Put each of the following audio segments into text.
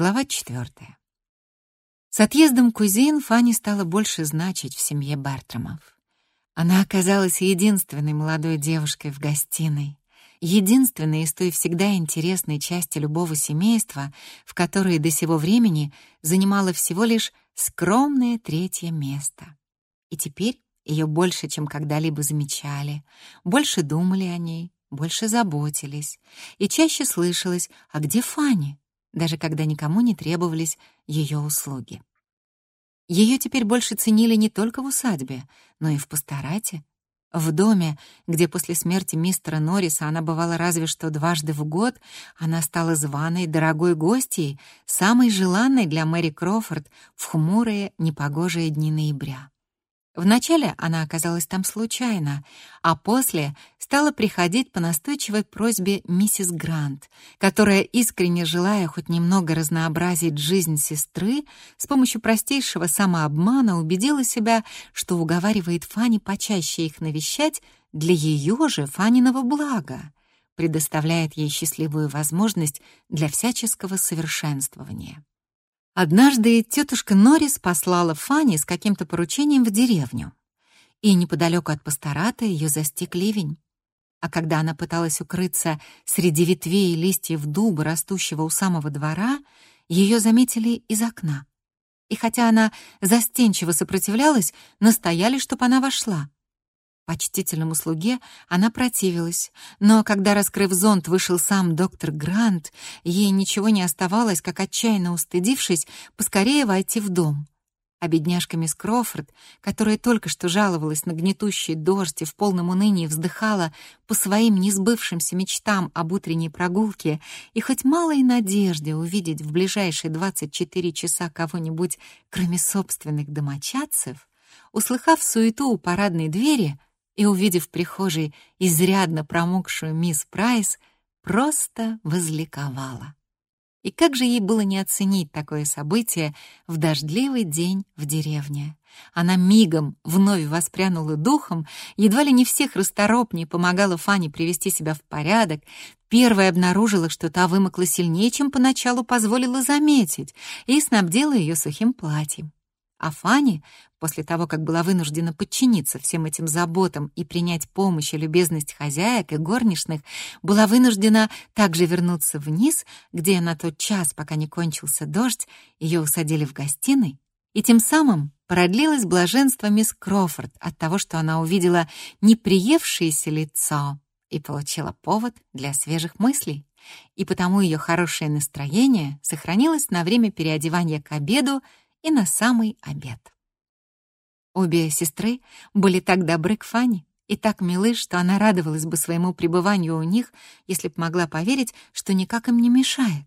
Глава четвертая. С отъездом кузин Фанни стала больше значить в семье Бартрамов. Она оказалась единственной молодой девушкой в гостиной, единственной из той всегда интересной части любого семейства, в которой до сего времени занимала всего лишь скромное третье место. И теперь ее больше, чем когда-либо замечали, больше думали о ней, больше заботились, и чаще слышалось «А где Фанни?», даже когда никому не требовались ее услуги. Ее теперь больше ценили не только в усадьбе, но и в пасторате. В доме, где после смерти мистера Норриса она бывала разве что дважды в год, она стала званой, дорогой гостьей, самой желанной для Мэри Крофорд в хмурые, непогожие дни ноября. Вначале она оказалась там случайно, а после стала приходить по настойчивой просьбе миссис Грант, которая, искренне желая хоть немного разнообразить жизнь сестры, с помощью простейшего самообмана убедила себя, что уговаривает Фанни почаще их навещать для ее же Фаниного блага, предоставляет ей счастливую возможность для всяческого совершенствования. Однажды тетушка Норрис послала Фанни с каким-то поручением в деревню, и неподалеку от пастората ее застиг ливень. А когда она пыталась укрыться среди ветвей и листьев дуба, растущего у самого двора, ее заметили из окна. И хотя она застенчиво сопротивлялась, настояли, чтобы она вошла. Почтительному слуге она противилась, но когда, раскрыв зонт, вышел сам доктор Грант, ей ничего не оставалось, как отчаянно устыдившись, поскорее войти в дом. А бедняжка мисс Крофорд, которая только что жаловалась на гнетущий дождь и в полном унынии вздыхала по своим несбывшимся мечтам об утренней прогулке и хоть малой надежде увидеть в ближайшие 24 часа кого-нибудь, кроме собственных домочадцев, услыхав суету у парадной двери, и, увидев в прихожей изрядно промокшую мисс Прайс, просто возликовала. И как же ей было не оценить такое событие в дождливый день в деревне? Она мигом вновь воспрянула духом, едва ли не всех расторопней помогала Фане привести себя в порядок, первая обнаружила, что та вымокла сильнее, чем поначалу позволила заметить, и снабдила ее сухим платьем. А Фанни, после того, как была вынуждена подчиниться всем этим заботам и принять помощь и любезность хозяек и горничных, была вынуждена также вернуться вниз, где на тот час, пока не кончился дождь, ее усадили в гостиной, и тем самым продлилось блаженство мисс Крофорд от того, что она увидела неприевшееся лицо и получила повод для свежих мыслей. И потому ее хорошее настроение сохранилось на время переодевания к обеду и на самый обед. Обе сестры были так добры к Фане и так милы, что она радовалась бы своему пребыванию у них, если б могла поверить, что никак им не мешает.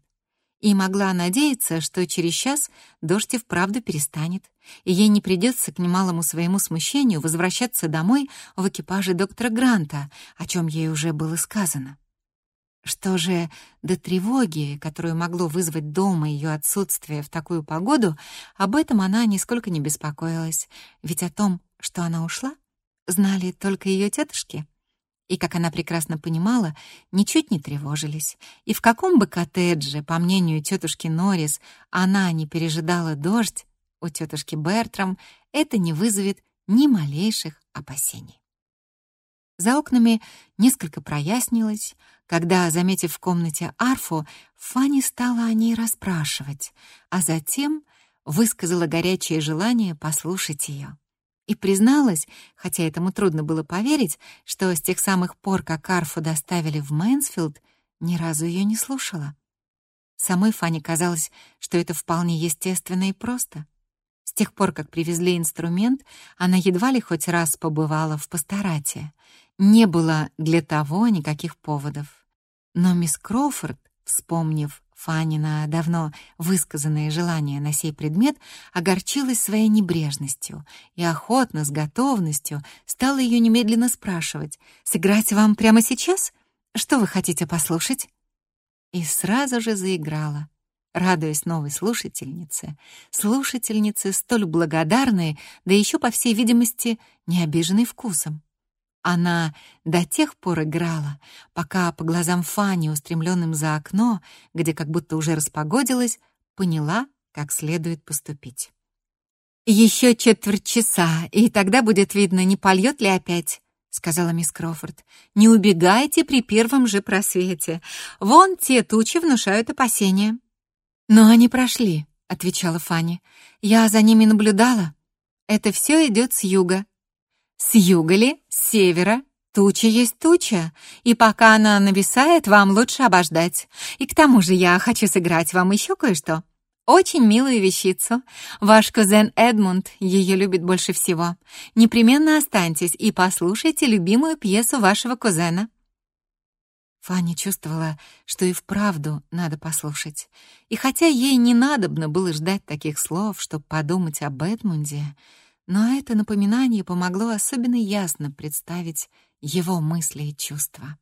И могла надеяться, что через час дождь и вправду перестанет, и ей не придется к немалому своему смущению возвращаться домой в экипаже доктора Гранта, о чем ей уже было сказано. Что же до тревоги, которую могло вызвать дома ее отсутствие в такую погоду, об этом она нисколько не беспокоилась, ведь о том, что она ушла, знали только ее тетушки. И, как она прекрасно понимала, ничуть не тревожились. И в каком бы коттедже, по мнению тетушки Норрис, она не пережидала дождь, у тетушки Бертрам это не вызовет ни малейших опасений. За окнами несколько прояснилось, когда, заметив в комнате арфу, Фанни стала о ней расспрашивать, а затем высказала горячее желание послушать ее. И призналась, хотя этому трудно было поверить, что с тех самых пор, как арфу доставили в Мэнсфилд, ни разу ее не слушала. Самой Фанни казалось, что это вполне естественно и просто. С тех пор, как привезли инструмент, она едва ли хоть раз побывала в пасторате. Не было для того никаких поводов. Но мисс Кроуфорд, вспомнив Фанина давно высказанное желание на сей предмет, огорчилась своей небрежностью и охотно, с готовностью, стала ее немедленно спрашивать, «Сыграть вам прямо сейчас? Что вы хотите послушать?» И сразу же заиграла радуясь новой слушательнице, слушательнице столь благодарной, да еще, по всей видимости, не обиженной вкусом. Она до тех пор играла, пока по глазам Фани, устремленным за окно, где как будто уже распогодилось, поняла, как следует поступить. «Еще четверть часа, и тогда будет видно, не польет ли опять», — сказала мисс Крофорд. «Не убегайте при первом же просвете. Вон те тучи внушают опасения». «Но они прошли», — отвечала Фанни. «Я за ними наблюдала. Это все идет с юга». «С юга ли? С севера?» Туча есть туча, и пока она нависает, вам лучше обождать. И к тому же я хочу сыграть вам еще кое-что. Очень милую вещицу. Ваш кузен Эдмунд ее любит больше всего. Непременно останьтесь и послушайте любимую пьесу вашего кузена». Фанни чувствовала, что и вправду надо послушать. И хотя ей не надобно было ждать таких слов, чтобы подумать об Эдмунде, но это напоминание помогло особенно ясно представить его мысли и чувства.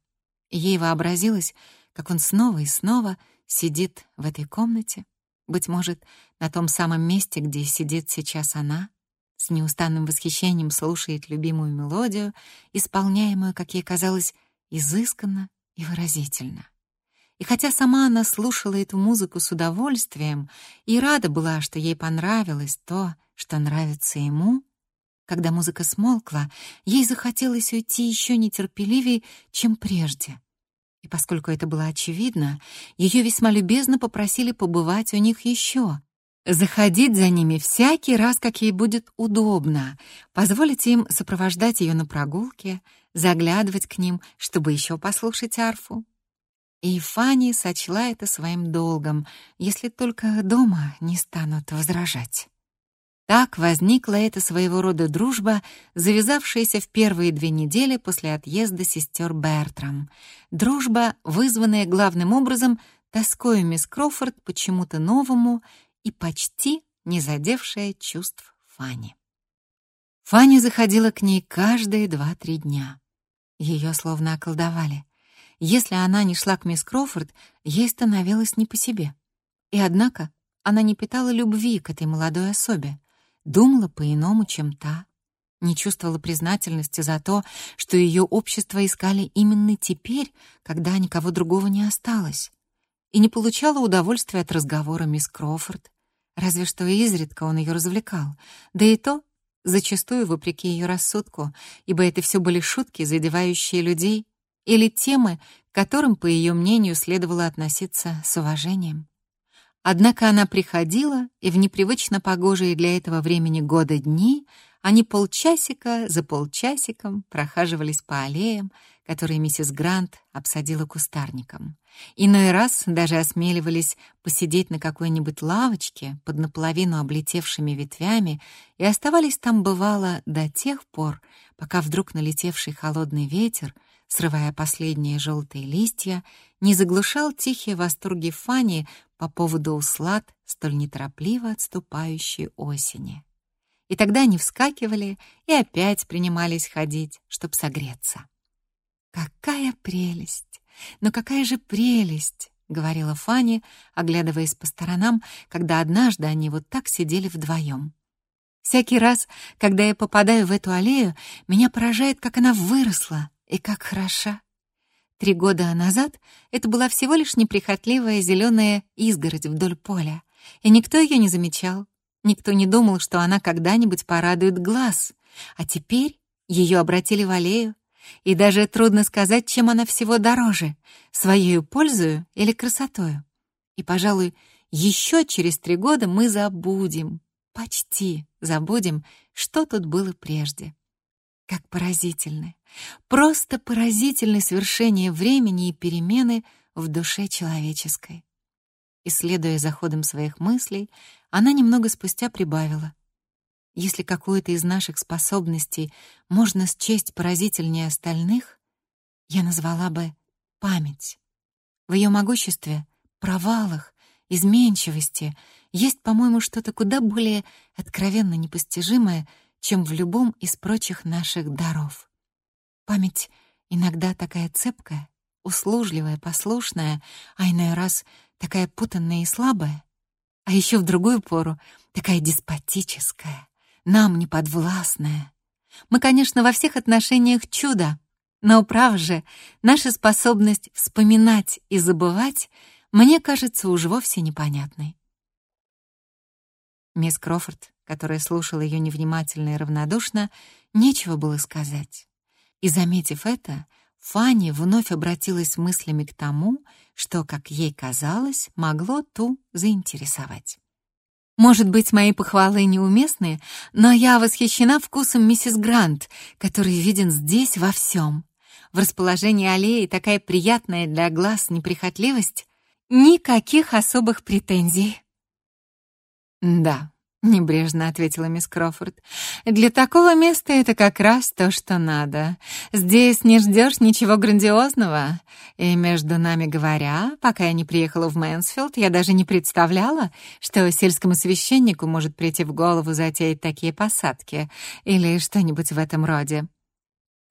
Ей вообразилось, как он снова и снова сидит в этой комнате, быть может, на том самом месте, где сидит сейчас она, с неустанным восхищением слушает любимую мелодию, исполняемую, как ей казалось, изысканно и выразительно. И хотя сама она слушала эту музыку с удовольствием и рада была, что ей понравилось то, что нравится ему, когда музыка смолкла, ей захотелось уйти еще нетерпеливее, чем прежде. И поскольку это было очевидно, ее весьма любезно попросили побывать у них еще, заходить за ними всякий раз, как ей будет удобно, позволить им сопровождать ее на прогулке, заглядывать к ним, чтобы еще послушать арфу. И Фанни сочла это своим долгом, если только дома не станут возражать. Так возникла эта своего рода дружба, завязавшаяся в первые две недели после отъезда сестер Бертрам. Дружба, вызванная главным образом тоской мисс Кроуфорд почему-то новому и почти не задевшая чувств Фанни. Фанни заходила к ней каждые два-три дня. Ее словно околдовали. Если она не шла к мисс Кроуфорд, ей становилось не по себе. И однако она не питала любви к этой молодой особе думала по-иному, чем та, не чувствовала признательности за то, что ее общество искали именно теперь, когда никого другого не осталось, и не получала удовольствия от разговора мисс Крофорд, разве что изредка он ее развлекал, да и то зачастую вопреки ее рассудку, ибо это все были шутки, задевающие людей, или темы, к которым, по ее мнению, следовало относиться с уважением. Однако она приходила, и в непривычно погожие для этого времени года дни они полчасика за полчасиком прохаживались по аллеям, которые миссис Грант обсадила кустарником. Иной раз даже осмеливались посидеть на какой-нибудь лавочке под наполовину облетевшими ветвями и оставались там, бывало, до тех пор, пока вдруг налетевший холодный ветер — срывая последние желтые листья, не заглушал тихие восторги Фани по поводу услад, столь неторопливо отступающей осени. И тогда они вскакивали и опять принимались ходить, чтоб согреться. «Какая прелесть! Но какая же прелесть!» — говорила Фанни, оглядываясь по сторонам, когда однажды они вот так сидели вдвоем. «Всякий раз, когда я попадаю в эту аллею, меня поражает, как она выросла, и как хороша! Три года назад это была всего лишь неприхотливая зеленая изгородь вдоль поля, и никто ее не замечал. Никто не думал, что она когда-нибудь порадует глаз. А теперь ее обратили в аллею, и даже трудно сказать, чем она всего дороже — своею пользою или красотою. И, пожалуй, еще через три года мы забудем, почти забудем, что тут было прежде. Как поразительны, просто поразительны свершение времени и перемены в душе человеческой. Исследуя за ходом своих мыслей, она немного спустя прибавила. Если какую-то из наших способностей можно счесть поразительнее остальных, я назвала бы память. В ее могуществе, провалах, изменчивости есть, по-моему, что-то куда более откровенно непостижимое, чем в любом из прочих наших даров. Память иногда такая цепкая, услужливая, послушная, а иной раз такая путанная и слабая, а еще в другую пору такая деспотическая, нам неподвластная. Мы, конечно, во всех отношениях чудо, но, прав же, наша способность вспоминать и забывать мне кажется уж вовсе непонятной. Мисс Крофорд, которая слушала ее невнимательно и равнодушно, нечего было сказать. И, заметив это, Фанни вновь обратилась мыслями к тому, что, как ей казалось, могло ту заинтересовать. Может быть, мои похвалы неуместны, но я восхищена вкусом миссис Грант, который виден здесь во всем. В расположении аллеи такая приятная для глаз неприхотливость. Никаких особых претензий. Да, — небрежно ответила мисс Крофорд. «Для такого места это как раз то, что надо. Здесь не ждешь ничего грандиозного. И, между нами говоря, пока я не приехала в Мэнсфилд, я даже не представляла, что сельскому священнику может прийти в голову затеять такие посадки или что-нибудь в этом роде».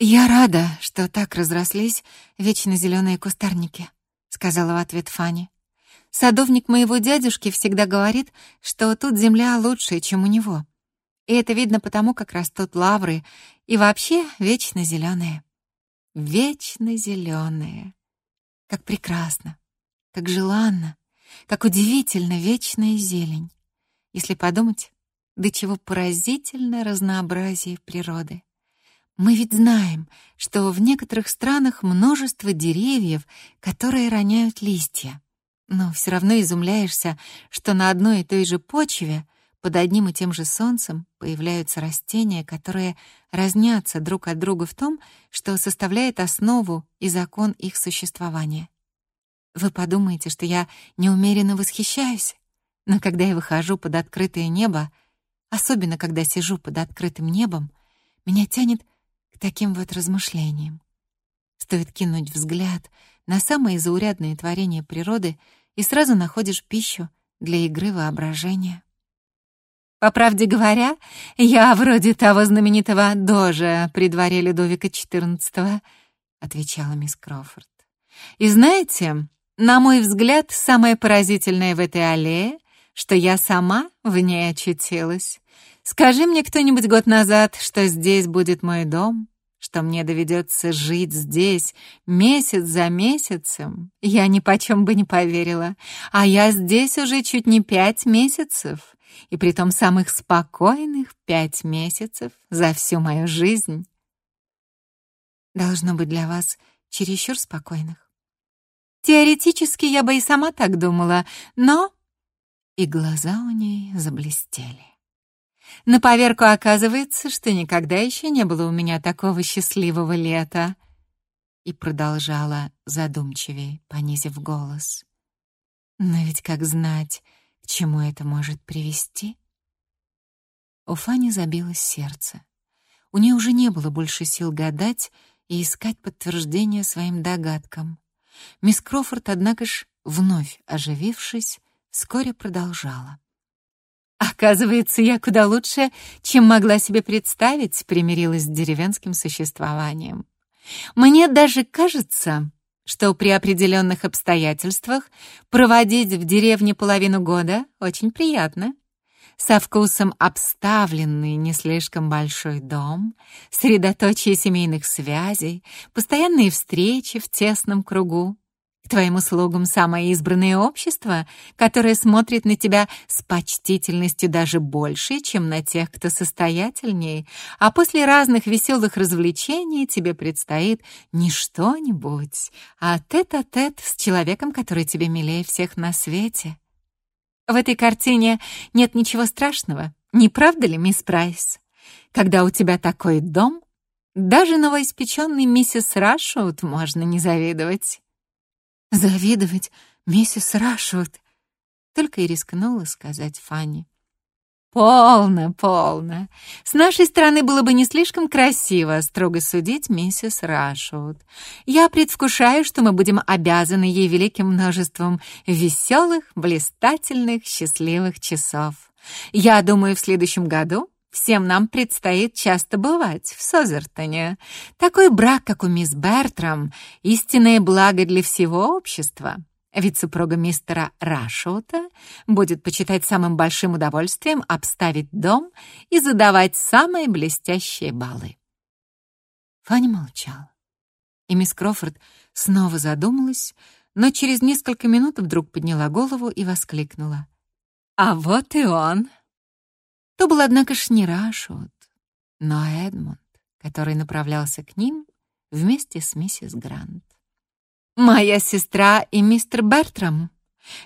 «Я рада, что так разрослись вечно зеленые кустарники», — сказала в ответ Фанни. Садовник моего дядюшки всегда говорит, что тут земля лучше, чем у него. И это видно потому, как растут лавры и вообще вечно зеленые. Вечно зеленые. Как прекрасно, как желанно, как удивительно вечная зелень. Если подумать, до чего поразительное разнообразие природы. Мы ведь знаем, что в некоторых странах множество деревьев, которые роняют листья. Но все равно изумляешься, что на одной и той же почве под одним и тем же солнцем появляются растения, которые разнятся друг от друга в том, что составляет основу и закон их существования. Вы подумаете, что я неумеренно восхищаюсь, но когда я выхожу под открытое небо, особенно когда сижу под открытым небом, меня тянет к таким вот размышлениям. Стоит кинуть взгляд на самые заурядные творения природы — и сразу находишь пищу для игры воображения. По правде говоря, я вроде того знаменитого дожа при дворе Людовика XIV, отвечала мисс Крофорд. И знаете, на мой взгляд, самое поразительное в этой аллее, что я сама в ней очутилась. Скажи мне кто-нибудь год назад, что здесь будет мой дом, что мне доведется жить здесь месяц за месяцем, я ни почем бы не поверила. А я здесь уже чуть не пять месяцев, и притом самых спокойных пять месяцев за всю мою жизнь. Должно быть для вас чересчур спокойных. Теоретически я бы и сама так думала, но... И глаза у ней заблестели. На поверку оказывается, что никогда еще не было у меня такого счастливого лета. И продолжала задумчивее, понизив голос. Но ведь как знать, к чему это может привести? У Фани забилось сердце. У нее уже не было больше сил гадать и искать подтверждение своим догадкам. Мисс Крофорд, однако ж, вновь оживившись, вскоре продолжала. Оказывается, я куда лучше, чем могла себе представить, примирилась с деревенским существованием. Мне даже кажется, что при определенных обстоятельствах проводить в деревне половину года очень приятно. Со вкусом обставленный не слишком большой дом, средоточие семейных связей, постоянные встречи в тесном кругу, твоим услугам самое избранное общество, которое смотрит на тебя с почтительностью даже больше, чем на тех, кто состоятельнее, а после разных веселых развлечений тебе предстоит не что-нибудь, а тет-а-тет с человеком, который тебе милее всех на свете. В этой картине нет ничего страшного, не правда ли, мисс Прайс? Когда у тебя такой дом, даже новоиспеченный миссис Рашут можно не завидовать. Завидовать миссис Рашвуд, только и рискнула сказать Фанни. «Полно, полно. С нашей стороны было бы не слишком красиво строго судить миссис Рашвуд. Я предвкушаю, что мы будем обязаны ей великим множеством веселых, блистательных, счастливых часов. Я думаю, в следующем году Всем нам предстоит часто бывать в Созертоне. Такой брак, как у мисс Бертрам, истинное благо для всего общества. Ведь супруга мистера Рашоута будет почитать самым большим удовольствием обставить дом и задавать самые блестящие баллы. Фанни молчала, и мисс Крофорд снова задумалась, но через несколько минут вдруг подняла голову и воскликнула. «А вот и он!» То был, однако ж, не Рашут, но Эдмунд, который направлялся к ним вместе с миссис Грант. «Моя сестра и мистер Бертрам.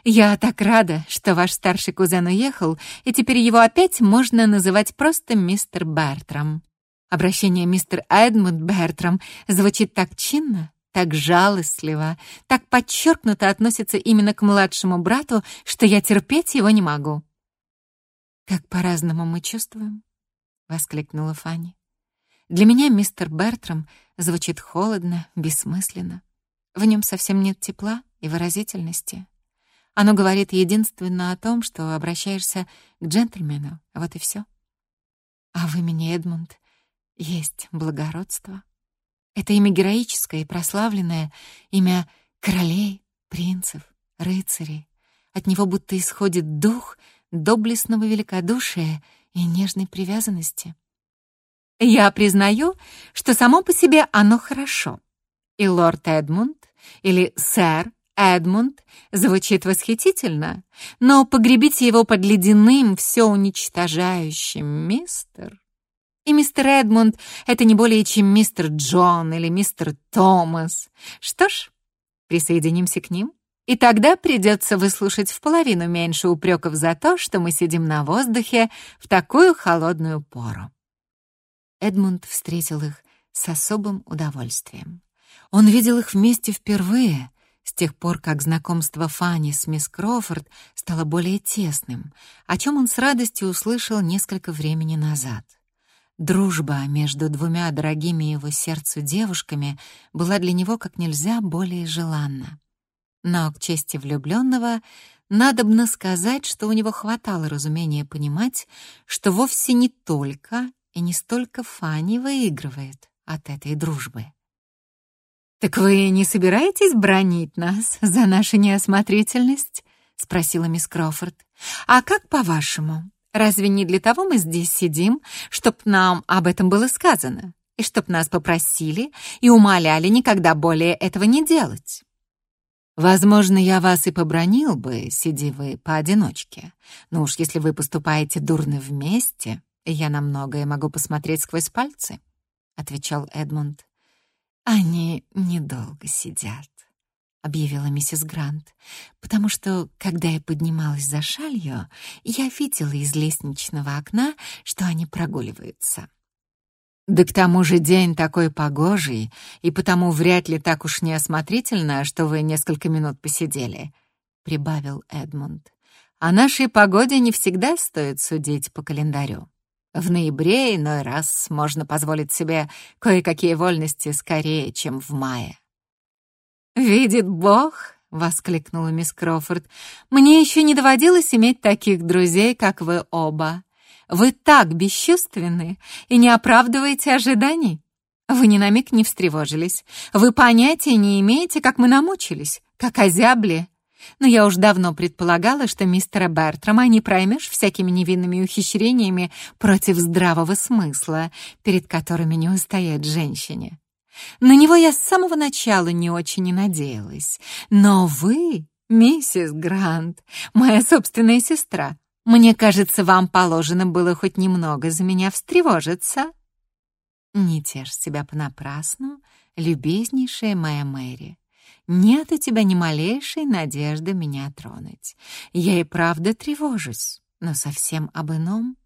Я так рада, что ваш старший кузен уехал, и теперь его опять можно называть просто мистер Бертрам. Обращение мистер Эдмунд Бертрам звучит так чинно, так жалостливо, так подчеркнуто относится именно к младшему брату, что я терпеть его не могу». «Как по-разному мы чувствуем», — воскликнула Фанни. «Для меня мистер Бертрам звучит холодно, бессмысленно. В нем совсем нет тепла и выразительности. Оно говорит единственно о том, что обращаешься к джентльмену, вот и все. А в имени Эдмунд есть благородство. Это имя героическое и прославленное, имя королей, принцев, рыцарей. От него будто исходит дух доблестного великодушия и нежной привязанности. Я признаю, что само по себе оно хорошо. И лорд Эдмунд или сэр Эдмунд звучит восхитительно, но погребите его под ледяным, все уничтожающим мистер. И мистер Эдмунд — это не более чем мистер Джон или мистер Томас. Что ж, присоединимся к ним, и тогда придется выслушать в половину меньше упреков за то, что мы сидим на воздухе в такую холодную пору. Эдмунд встретил их с особым удовольствием. Он видел их вместе впервые, с тех пор, как знакомство Фанни с мисс Крофорд стало более тесным, о чем он с радостью услышал несколько времени назад. Дружба между двумя дорогими его сердцу девушками была для него как нельзя более желанна. Но к чести влюбленного надобно сказать, что у него хватало разумения понимать, что вовсе не только и не столько Фанни выигрывает от этой дружбы. «Так вы не собираетесь бронить нас за нашу неосмотрительность?» — спросила мисс Крофорд. «А как по-вашему? Разве не для того мы здесь сидим, чтоб нам об этом было сказано, и чтоб нас попросили и умоляли никогда более этого не делать?» Возможно, я вас и побронил бы, сиди вы поодиночке. Но уж если вы поступаете дурно вместе, я на многое могу посмотреть сквозь пальцы, — отвечал Эдмунд. «Они недолго сидят», — объявила миссис Грант, «потому что, когда я поднималась за шалью, я видела из лестничного окна, что они прогуливаются». «Да к тому же день такой погожий, и потому вряд ли так уж неосмотрительно, что вы несколько минут посидели», — прибавил Эдмунд. «О нашей погоде не всегда стоит судить по календарю». В ноябре иной раз можно позволить себе кое-какие вольности скорее, чем в мае. «Видит Бог!» — воскликнула мисс Крофорд. «Мне еще не доводилось иметь таких друзей, как вы оба. Вы так бесчувственны и не оправдываете ожиданий. Вы ни на миг не встревожились. Вы понятия не имеете, как мы намучились, как озябли. Но я уж давно предполагала, что мистера Бертрама не проймешь всякими невинными ухищрениями против здравого смысла, перед которыми не устоять женщине. На него я с самого начала не очень и надеялась. Но вы, миссис Грант, моя собственная сестра, мне кажется, вам положено было хоть немного за меня встревожиться. Не тешь себя понапрасну, любезнейшая моя Мэри. Нет у тебя ни малейшей надежды меня тронуть. Я и правда тревожусь, но совсем об ином.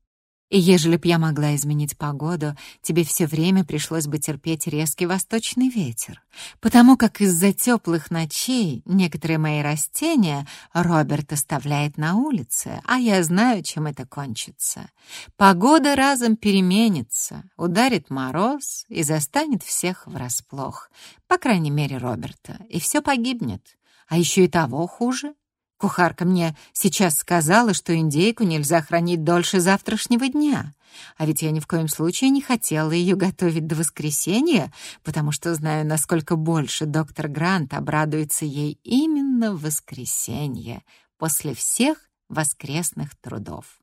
И ежели б я могла изменить погоду, тебе все время пришлось бы терпеть резкий восточный ветер, потому как из-за теплых ночей некоторые мои растения Роберт оставляет на улице, а я знаю, чем это кончится. Погода разом переменится, ударит мороз и застанет всех врасплох, по крайней мере Роберта, и все погибнет. А еще и того хуже — Кухарка мне сейчас сказала, что индейку нельзя хранить дольше завтрашнего дня. А ведь я ни в коем случае не хотела ее готовить до воскресенья, потому что знаю, насколько больше доктор Грант обрадуется ей именно в воскресенье, после всех воскресных трудов.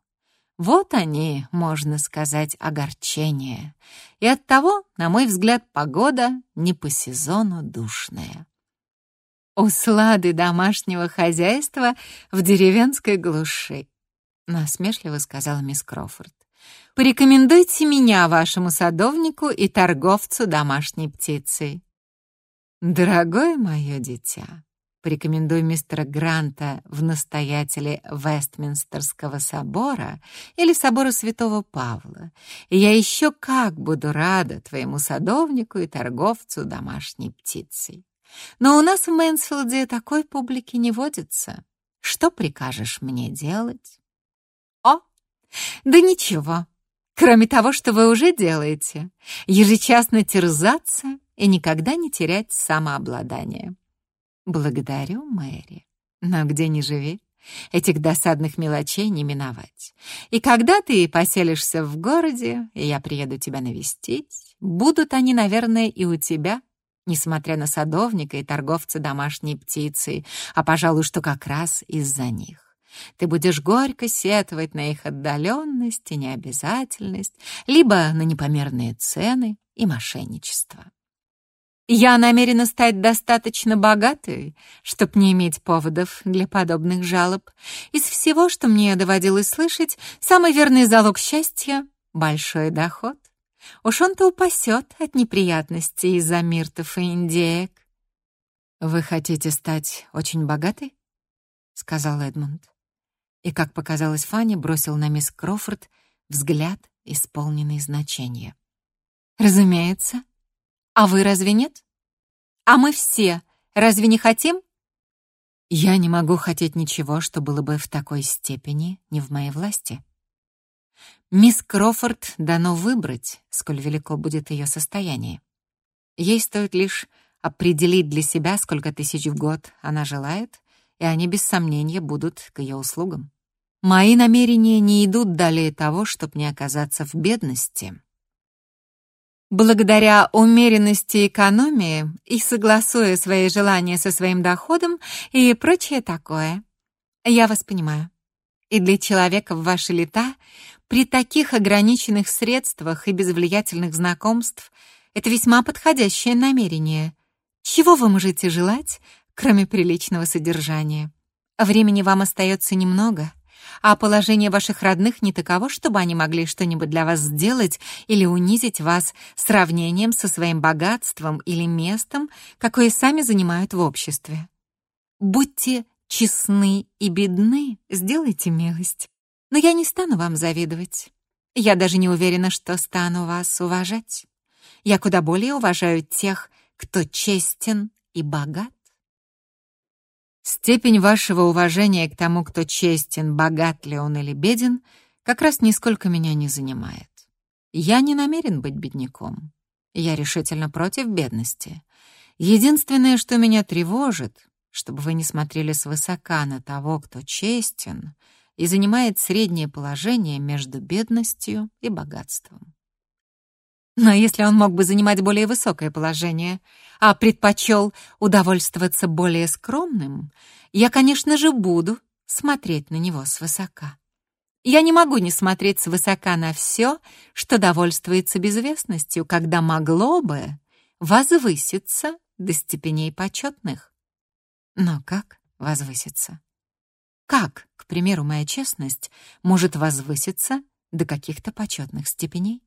Вот они, можно сказать, огорчения. И оттого, на мой взгляд, погода не по сезону душная. «Услады домашнего хозяйства в деревенской глуши», — насмешливо сказала мисс Крофорд. Порекомендуйте меня вашему садовнику и торговцу домашней птицей. Дорогое мое дитя, порекомендуй мистера Гранта в настоятеле Вестминстерского собора или собора Святого Павла, и я еще как буду рада твоему садовнику и торговцу домашней птицей. Но у нас в Мэнсфилде такой публики не водится. Что прикажешь мне делать? О, да ничего, кроме того, что вы уже делаете. Ежечасно терзаться и никогда не терять самообладание. Благодарю, Мэри. Но где не живи, этих досадных мелочей не миновать. И когда ты поселишься в городе, и я приеду тебя навестить, будут они, наверное, и у тебя несмотря на садовника и торговца домашней птицей, а, пожалуй, что как раз из-за них. Ты будешь горько сетовать на их отдаленность и необязательность, либо на непомерные цены и мошенничество. Я намерена стать достаточно богатой, чтобы не иметь поводов для подобных жалоб. Из всего, что мне доводилось слышать, самый верный залог счастья — большой доход. Уж он-то упасет от неприятностей из-за миртов и индеек. «Вы хотите стать очень богатой?» — сказал Эдмунд. И, как показалось Фанни, бросил на мисс Крофорд взгляд, исполненный значения. «Разумеется. А вы разве нет? А мы все разве не хотим?» «Я не могу хотеть ничего, что было бы в такой степени не в моей власти», Мисс Крофорд дано выбрать, сколь велико будет ее состояние. Ей стоит лишь определить для себя, сколько тысяч в год она желает, и они без сомнения будут к ее услугам. Мои намерения не идут далее того, чтобы не оказаться в бедности. Благодаря умеренности экономии и согласуя свои желания со своим доходом и прочее такое. Я вас понимаю. И для человека в ваши лета при таких ограниченных средствах и без влиятельных знакомств это весьма подходящее намерение. Чего вы можете желать, кроме приличного содержания? Времени вам остается немного, а положение ваших родных не таково, чтобы они могли что-нибудь для вас сделать или унизить вас сравнением со своим богатством или местом, какое сами занимают в обществе. Будьте честны и бедны, сделайте милость. Но я не стану вам завидовать. Я даже не уверена, что стану вас уважать. Я куда более уважаю тех, кто честен и богат. Степень вашего уважения к тому, кто честен, богат ли он или беден, как раз нисколько меня не занимает. Я не намерен быть бедняком. Я решительно против бедности. Единственное, что меня тревожит, чтобы вы не смотрели свысока на того, кто честен — и занимает среднее положение между бедностью и богатством. Но если он мог бы занимать более высокое положение, а предпочел удовольствоваться более скромным, я, конечно же, буду смотреть на него свысока. Я не могу не смотреть свысока на все, что довольствуется безвестностью, когда могло бы возвыситься до степеней почетных. Но как возвыситься? Как, к примеру, моя честность может возвыситься до каких-то почетных степеней?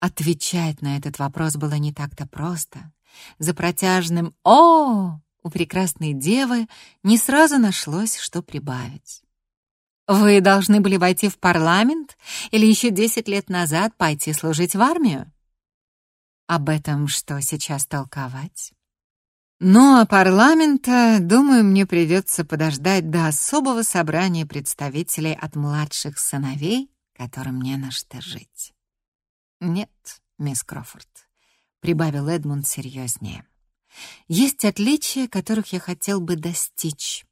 Отвечать на этот вопрос было не так-то просто. За протяжным «О!» у прекрасной девы не сразу нашлось, что прибавить. «Вы должны были войти в парламент или еще десять лет назад пойти служить в армию?» Об этом что сейчас толковать? Ну, а парламента, думаю, мне придется подождать до особого собрания представителей от младших сыновей, которым не на что жить. Нет, мисс Крофорд, прибавил Эдмунд серьезнее. Есть отличия, которых я хотел бы достичь.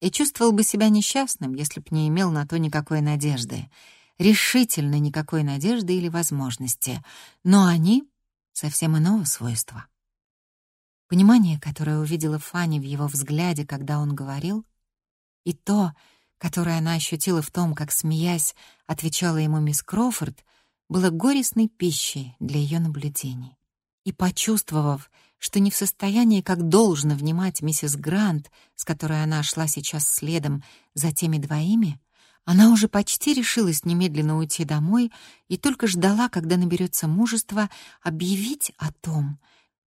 И чувствовал бы себя несчастным, если б не имел на то никакой надежды. Решительно никакой надежды или возможности. Но они совсем иного свойства. Понимание, которое увидела Фанни в его взгляде, когда он говорил, и то, которое она ощутила в том, как, смеясь, отвечала ему мисс Крофорд, было горестной пищей для ее наблюдений. И почувствовав, что не в состоянии как должно внимать миссис Грант, с которой она шла сейчас следом за теми двоими, Она уже почти решилась немедленно уйти домой и только ждала, когда наберется мужества объявить о том.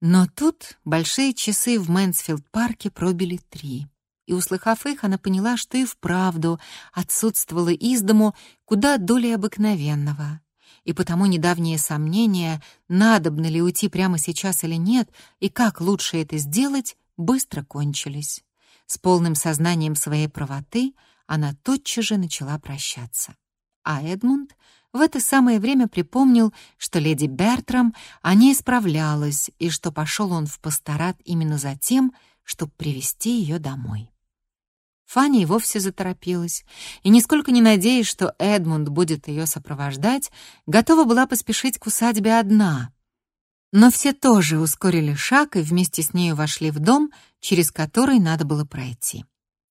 Но тут большие часы в Мэнсфилд-парке пробили три. И, услыхав их, она поняла, что и вправду отсутствовала из дому куда долее обыкновенного. И потому недавние сомнения, надобно ли уйти прямо сейчас или нет, и как лучше это сделать, быстро кончились. С полным сознанием своей правоты — она тотчас же начала прощаться. А Эдмунд в это самое время припомнил, что леди Бертрам о ней справлялась и что пошел он в пасторат именно за тем, чтобы привести ее домой. Фанни и вовсе заторопилась, и, нисколько не надеясь, что Эдмунд будет ее сопровождать, готова была поспешить к усадьбе одна. Но все тоже ускорили шаг и вместе с нею вошли в дом, через который надо было пройти.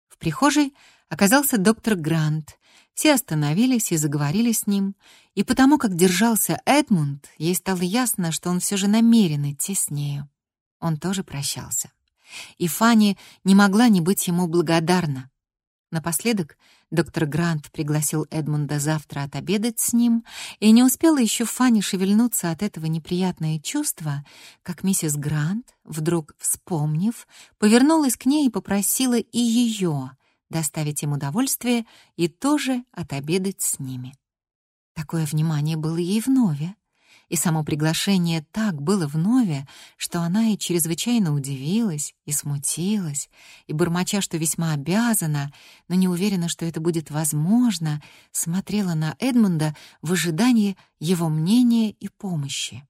В прихожей оказался доктор Грант. Все остановились и заговорили с ним, и потому как держался Эдмунд, ей стало ясно, что он все же намерен идти с нею. Он тоже прощался. И Фанни не могла не быть ему благодарна. Напоследок доктор Грант пригласил Эдмунда завтра отобедать с ним, и не успела еще Фанни шевельнуться от этого неприятное чувства, как миссис Грант, вдруг вспомнив, повернулась к ней и попросила и ее доставить им удовольствие и тоже отобедать с ними. Такое внимание было ей вновь, и само приглашение так было вновь, что она и чрезвычайно удивилась, и смутилась, и, бормоча, что весьма обязана, но не уверена, что это будет возможно, смотрела на Эдмунда в ожидании его мнения и помощи.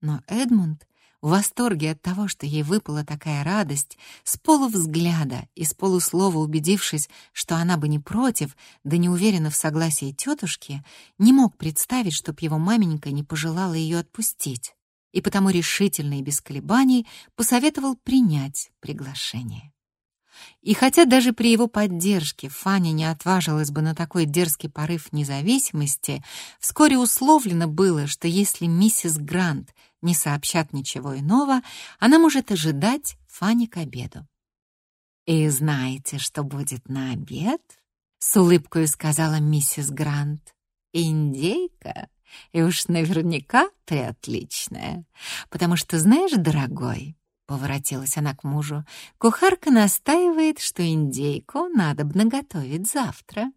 Но Эдмунд в восторге от того, что ей выпала такая радость, с полувзгляда и с полуслова убедившись, что она бы не против, да не уверена в согласии тетушки, не мог представить, чтоб его маменька не пожелала ее отпустить, и потому решительно и без колебаний посоветовал принять приглашение. И хотя даже при его поддержке Фаня не отважилась бы на такой дерзкий порыв независимости, вскоре условлено было, что если миссис Грант не сообщат ничего иного, она может ожидать Фани к обеду. «И знаете, что будет на обед?» — с улыбкой сказала миссис Грант. «Индейка, и уж наверняка приотличная. Потому что, знаешь, дорогой, Поворотилась она к мужу. Кухарка настаивает, что индейку надо бы наготовить завтра.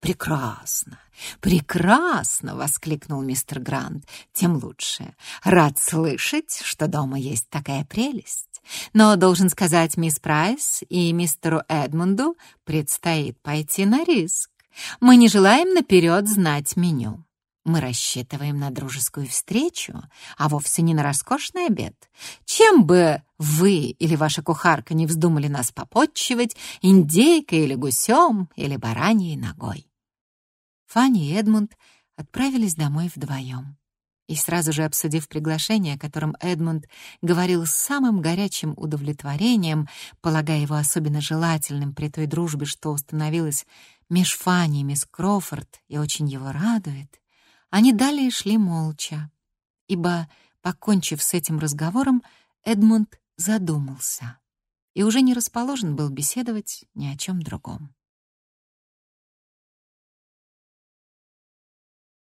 «Прекрасно! Прекрасно!» — воскликнул мистер Грант. «Тем лучше. Рад слышать, что дома есть такая прелесть. Но, должен сказать, мисс Прайс и мистеру Эдмунду предстоит пойти на риск. Мы не желаем наперед знать меню. Мы рассчитываем на дружескую встречу, а вовсе не на роскошный обед. Чем бы вы или ваша кухарка не вздумали нас попотчевать, индейкой или гусем, или бараньей ногой. Фанни и Эдмунд отправились домой вдвоем. И сразу же обсудив приглашение, о котором Эдмунд говорил с самым горячим удовлетворением, полагая его особенно желательным при той дружбе, что установилась меж Фанни и мисс Крофорд и очень его радует, они далее шли молча, ибо, покончив с этим разговором, Эдмунд задумался и уже не расположен был беседовать ни о чем другом.